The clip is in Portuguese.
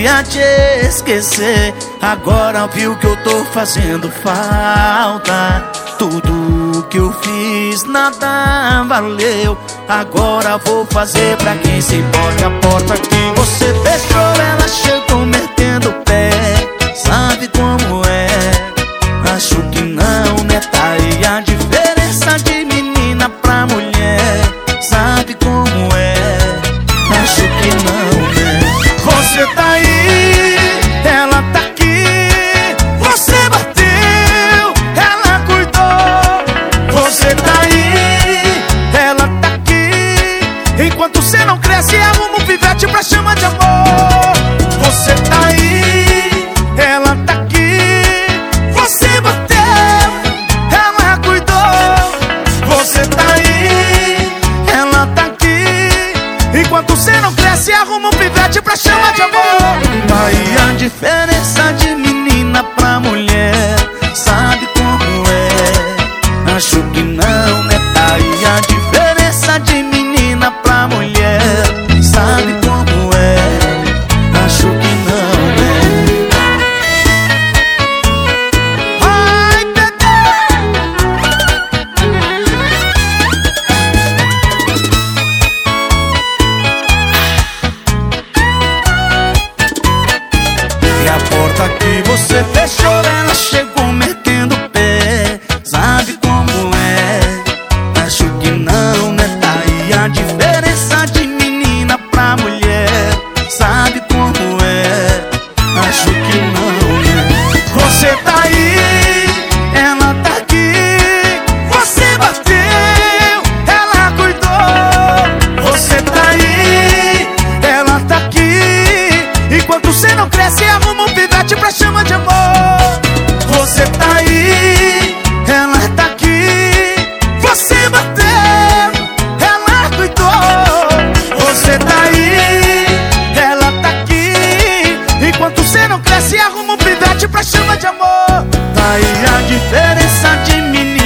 queria te esquecer. Agora viu que eu tô fazendo falta. Tudo que eu fiz nada valeu. Agora vou fazer pra quem se importa a porta que você fechou, Ela chegou. bate pra chama de amor. Aí a diferença de Você fechou. desce e arruma um pivete pra chama de amor. Tá aí a diferença de menino.